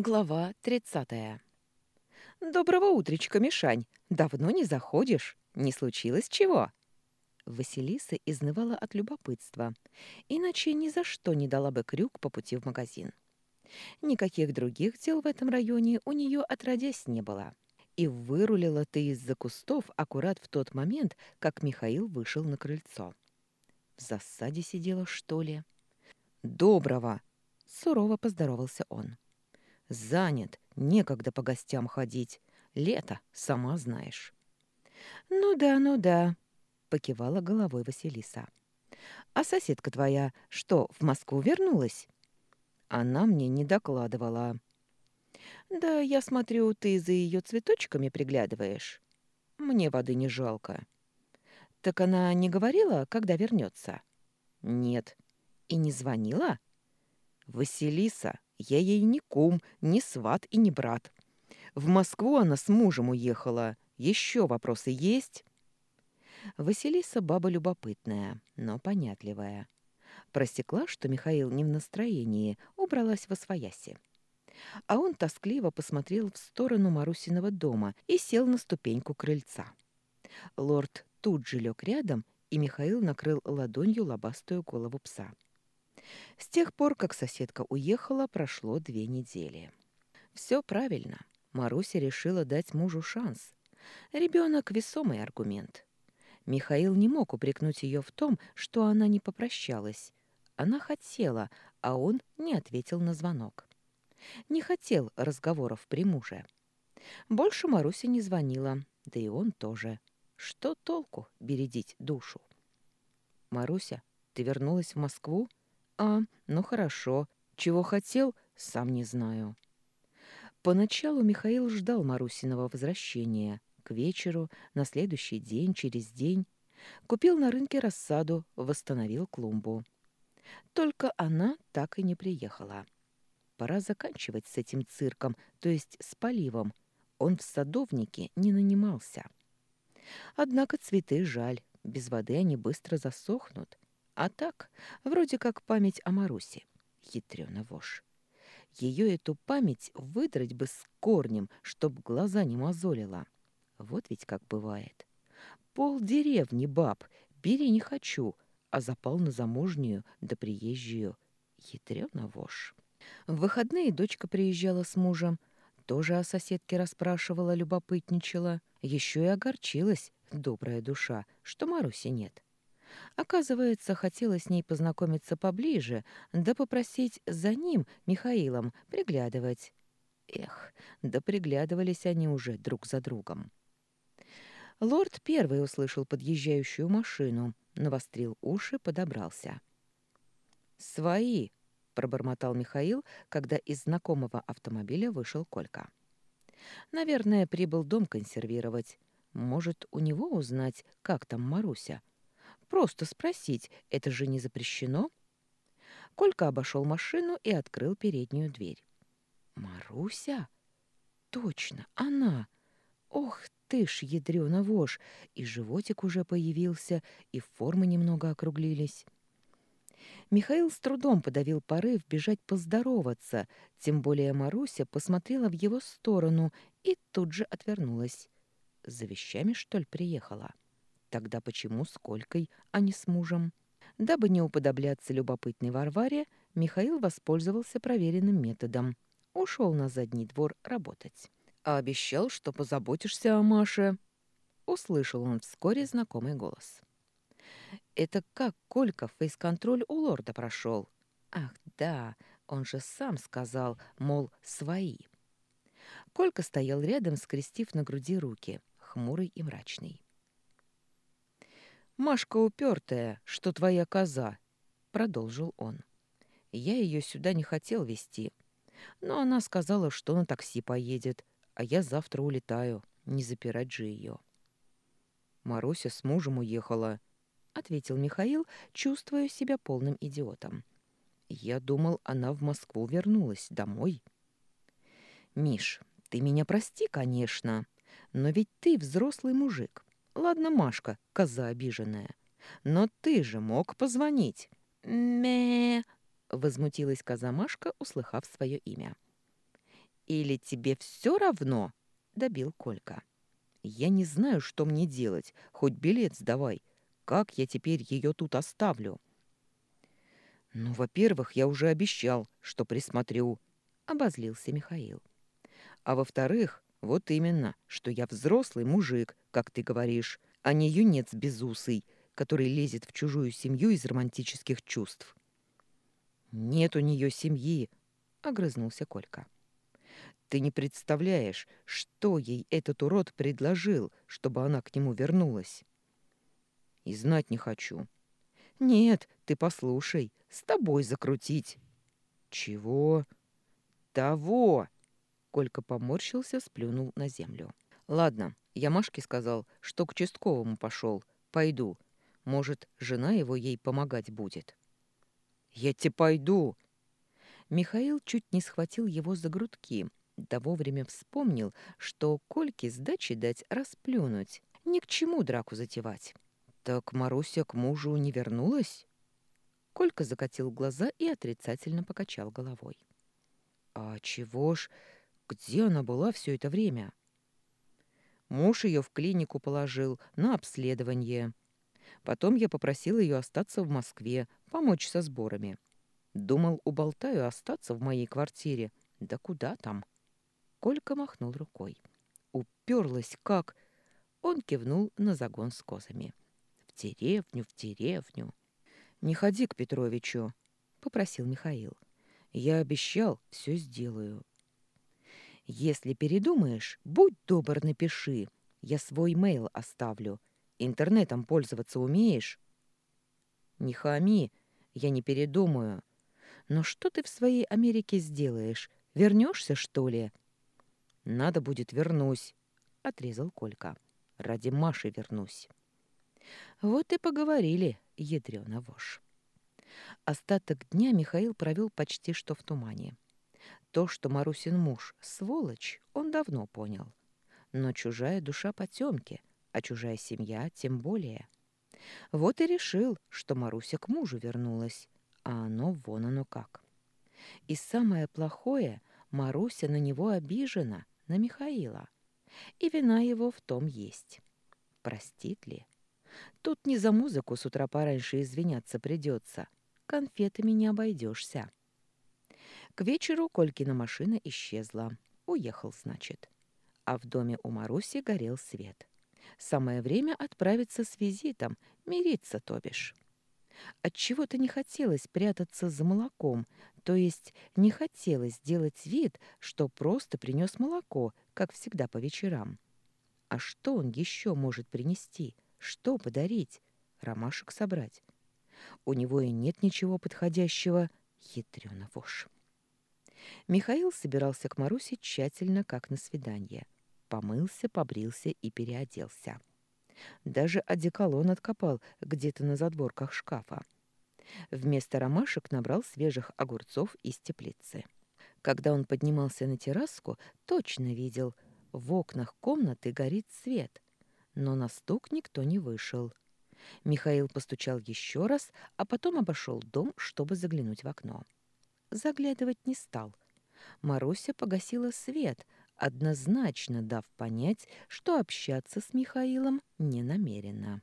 Глава 30. «Доброго утречка, Мишань! Давно не заходишь? Не случилось чего?» Василиса изнывала от любопытства, иначе ни за что не дала бы крюк по пути в магазин. Никаких других дел в этом районе у нее отродясь не было. И вырулила ты из-за кустов аккурат в тот момент, как Михаил вышел на крыльцо. В засаде сидела, что ли? «Доброго!» — сурово поздоровался он. Занят, некогда по гостям ходить. Лето, сама знаешь. Ну да, ну да, покивала головой Василиса. А соседка твоя что, в Москву вернулась? Она мне не докладывала. Да, я смотрю, ты за ее цветочками приглядываешь. Мне воды не жалко. Так она не говорила, когда вернется? Нет. И не звонила? Василиса, я ей ни кум, ни сват и ни брат. В Москву она с мужем уехала. Еще вопросы есть?» Василиса баба любопытная, но понятливая. Просекла, что Михаил не в настроении, убралась во свояси. А он тоскливо посмотрел в сторону Марусиного дома и сел на ступеньку крыльца. Лорд тут же лег рядом, и Михаил накрыл ладонью лобастую голову пса. С тех пор, как соседка уехала, прошло две недели. Все правильно. Маруся решила дать мужу шанс. Ребенок — весомый аргумент. Михаил не мог упрекнуть ее в том, что она не попрощалась. Она хотела, а он не ответил на звонок. Не хотел разговоров при муже. Больше Маруся не звонила, да и он тоже. Что толку бередить душу? «Маруся, ты вернулась в Москву?» «А, ну хорошо. Чего хотел, сам не знаю». Поначалу Михаил ждал Марусиного возвращения. К вечеру, на следующий день, через день. Купил на рынке рассаду, восстановил клумбу. Только она так и не приехала. Пора заканчивать с этим цирком, то есть с поливом. Он в садовнике не нанимался. Однако цветы жаль, без воды они быстро засохнут. А так, вроде как память о Марусе. Хитрёна вошь. Ее эту память выдрать бы с корнем, чтоб глаза не мозолила. Вот ведь как бывает. Пол деревни баб, бери не хочу, а запал на замужнюю да приезжую. Хитрёна вошь. В выходные дочка приезжала с мужем, тоже о соседке расспрашивала, любопытничала. Еще и огорчилась, добрая душа, что Маруси нет. Оказывается, хотела с ней познакомиться поближе, да попросить за ним, Михаилом, приглядывать. Эх, да приглядывались они уже друг за другом. Лорд первый услышал подъезжающую машину, навострил уши, подобрался. «Свои!» — пробормотал Михаил, когда из знакомого автомобиля вышел Колька. «Наверное, прибыл дом консервировать. Может, у него узнать, как там Маруся?» Просто спросить, это же не запрещено. Колька обошел машину и открыл переднюю дверь. «Маруся? Точно, она! Ох ты ж, ядрёна вошь! И животик уже появился, и формы немного округлились». Михаил с трудом подавил порыв бежать поздороваться, тем более Маруся посмотрела в его сторону и тут же отвернулась. За вещами, что ли, приехала? — Тогда почему с Колькой, а не с мужем? Дабы не уподобляться любопытной Варваре, Михаил воспользовался проверенным методом. Ушел на задний двор работать. А обещал, что позаботишься о Маше. Услышал он вскоре знакомый голос. Это как Колька фейс-контроль у лорда прошел? Ах, да, он же сам сказал, мол, свои. Колька стоял рядом, скрестив на груди руки, хмурый и мрачный. «Машка упертая, что твоя коза», — продолжил он. «Я ее сюда не хотел вести, но она сказала, что на такси поедет, а я завтра улетаю, не запирать же ее». «Маруся с мужем уехала», — ответил Михаил, чувствуя себя полным идиотом. «Я думал, она в Москву вернулась, домой». «Миш, ты меня прости, конечно, но ведь ты взрослый мужик. Ладно, Машка, коза обиженная. Но ты же мог позвонить. Ме, возмутилась коза Машка, услыхав свое имя. «Или тебе все равно?» — добил Колька. «Я не знаю, что мне делать. Хоть билет сдавай. Как я теперь ее тут оставлю?» «Ну, во-первых, я уже обещал, что присмотрю», — обозлился Михаил. «А во-вторых, вот именно, что я взрослый мужик, как ты говоришь, а не юнец безусый, который лезет в чужую семью из романтических чувств». «Нет у нее семьи», — огрызнулся Колька. «Ты не представляешь, что ей этот урод предложил, чтобы она к нему вернулась». «И знать не хочу». «Нет, ты послушай, с тобой закрутить». «Чего?» «Того!» Колька поморщился, сплюнул на землю. «Ладно, я Машке сказал, что к участковому пошел. Пойду. Может, жена его ей помогать будет». «Я тебе пойду!» Михаил чуть не схватил его за грудки, да вовремя вспомнил, что Кольке сдачи дать расплюнуть. Ни к чему драку затевать. «Так Маруся к мужу не вернулась?» Колька закатил глаза и отрицательно покачал головой. «А чего ж? Где она была все это время?» Муж ее в клинику положил на обследование. Потом я попросил ее остаться в Москве, помочь со сборами. Думал, уболтаю остаться в моей квартире. Да куда там? Колька махнул рукой. Уперлась как... Он кивнул на загон с козами. В деревню, в деревню. «Не ходи к Петровичу», — попросил Михаил. «Я обещал, все сделаю». «Если передумаешь, будь добр, напиши. Я свой мейл оставлю. Интернетом пользоваться умеешь?» «Не хами, я не передумаю. Но что ты в своей Америке сделаешь? Вернешься, что ли?» «Надо будет, вернусь», — отрезал Колька. «Ради Маши вернусь». Вот и поговорили, ядрёна вошь. Остаток дня Михаил провел почти что в тумане. То, что Марусин муж — сволочь, он давно понял. Но чужая душа потемки, а чужая семья тем более. Вот и решил, что Маруся к мужу вернулась, а оно вон оно как. И самое плохое, Маруся на него обижена, на Михаила. И вина его в том есть. Простит ли? Тут не за музыку с утра пораньше извиняться придется. Конфетами не обойдешься. К вечеру Колькина машина исчезла. Уехал, значит. А в доме у Маруси горел свет. Самое время отправиться с визитом, мириться, то бишь. Отчего-то не хотелось прятаться за молоком, то есть не хотелось делать вид, что просто принес молоко, как всегда по вечерам. А что он еще может принести? Что подарить? Ромашек собрать? У него и нет ничего подходящего. Ядрёна вошь. Михаил собирался к Марусе тщательно, как на свидание. Помылся, побрился и переоделся. Даже одеколон откопал где-то на задворках шкафа. Вместо ромашек набрал свежих огурцов из теплицы. Когда он поднимался на терраску, точно видел, в окнах комнаты горит свет, но на стук никто не вышел. Михаил постучал еще раз, а потом обошел дом, чтобы заглянуть в окно. Заглядывать не стал. Маруся погасила свет, однозначно дав понять, что общаться с Михаилом не намерена.